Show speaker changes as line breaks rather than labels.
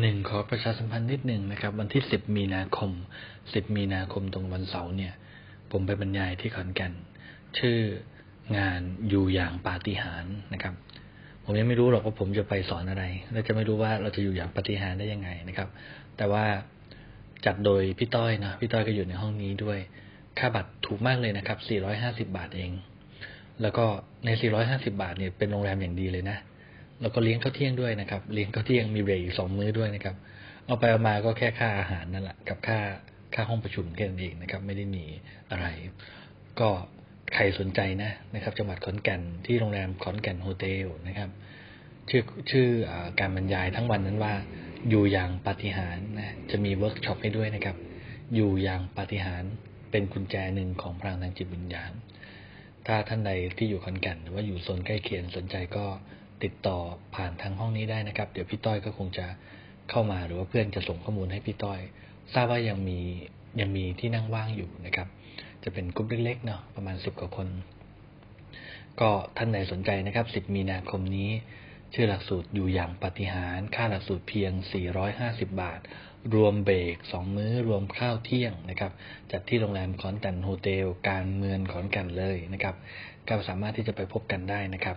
หนึ่งขอประชาสัมพันธ์นิดหนึ่งนะครับ วันที่10มีนาคม10มีนาคมตรงวันเสาร์เนี่ย ผมไปบรรยายที่ขอนแก่นชื่องานอยู่อย่างปาฏิหาริย์นะครับ ผมยังไม่รู้หรอกว่าผมจะไปสอนอะไร และจะไม่รู้ว่าเราจะอยู่อย่างปาฏิหาริย์ได้ยังไงนะครับ แต่ว่าจัดโดยพี่ต้อยนะพี่ต้อยก็อยู่ในห้องนี้ด้วย ค่าบัตรถูกมากเลยนะครับ 450 บาทเอง แล้วก็ใน 450 บาทเนี่ยเป็นโรงแรมอย่างดีเลยนะ แล้วก็เลี้ยงข้าวเที่ยงด้วยนะครับ เลี้ยงข้าวเที่ยงมีเบรกอีกสองมื้อด้วยนะครับ เอาไปเอามาก็แค่ค่าอาหารนั่นแหละกับค่าค่าห้องประชุมแค่นั้นเองนะครับ ไม่ได้มีอะไร ก็ใครสนใจนะนะครับ จังหวัดขอนแก่นที่โรงแรมขอนแก่นโฮเทลนะครับ ชื่อชื่ออการบรรยายทั้งวันนั้นว่าอยู่อย่างปาฏิหาริย์นะจะมีเวิร์กช็อปให้ด้วยนะครับ อยู่อย่างปาฏิหาริย์เป็นกุญแจหนึ่งของพลังทางจิตวิญญาณถ้าท่านใดที่อยู่ขอนแก่นหรือว่าอยู่โซนใกล้เคียงสนใจก็ ติดต่อผ่านทางห้องนี้ได้นะครับ เดี๋ยวพี่ต้อยก็คงจะเข้ามาหรือว่าเพื่อนจะส่งข้อมูลให้พี่ต้อย ทราบว่ายังมียังมีที่นั่งว่างอยู่นะครับ จะเป็นกลุ่มเล็กๆเนาะประมาณสิบกว่าคน ก็ท่านใดสนใจนะครับ10มีนาคมนี้ ชื่อหลักสูตรอยู่อย่างปฏิหารค่าหลักสูตรเพียง 450 บาท รวมเบรก2 มื้อรวมข้าวเที่ยงนะครับ จัดที่โรงแรมขอนแก่นโฮเทล การเมืองขอนแก่นเลยนะครับก็สามารถที่จะไปพบกันได้นะครับ